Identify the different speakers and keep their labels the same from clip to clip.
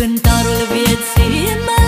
Speaker 1: Cântarul vieții mele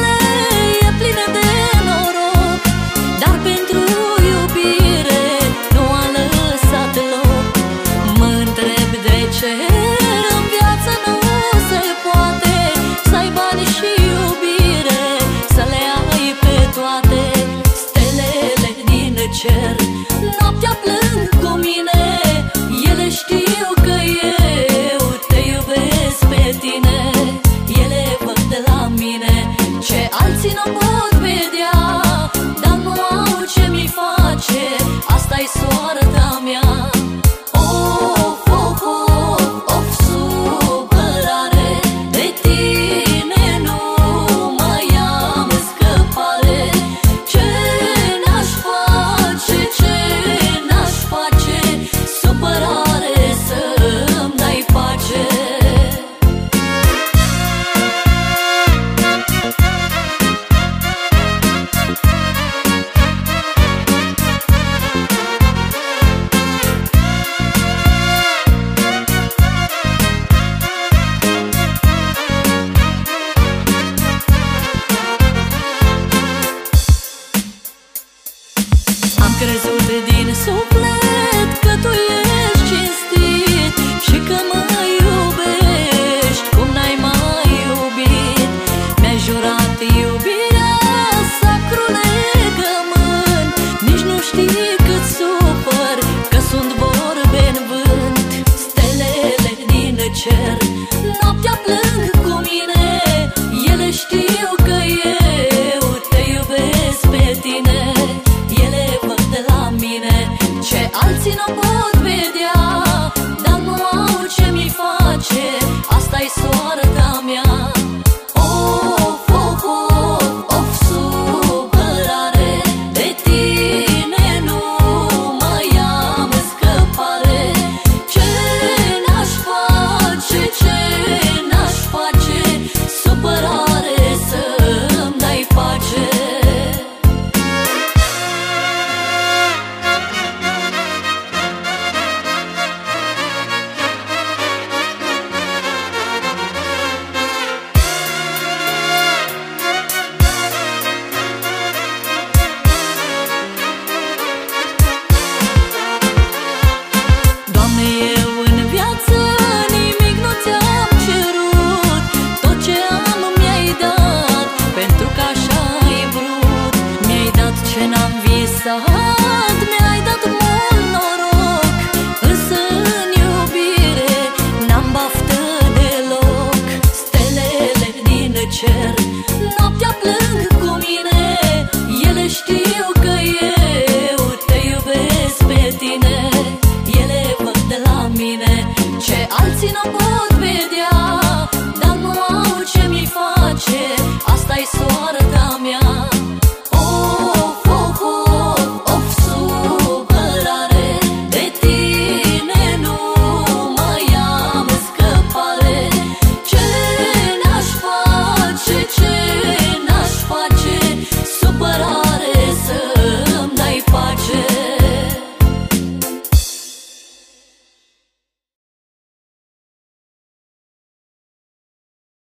Speaker 1: crezut din suflet că tu ești cinstit Și că mă iubești. Cum n-ai mai iubit? Mi-ai jurat iubirea sacru legământ. Nici nu știi cât supăr că sunt vorbe în vânt. Stelele din cer I stay su love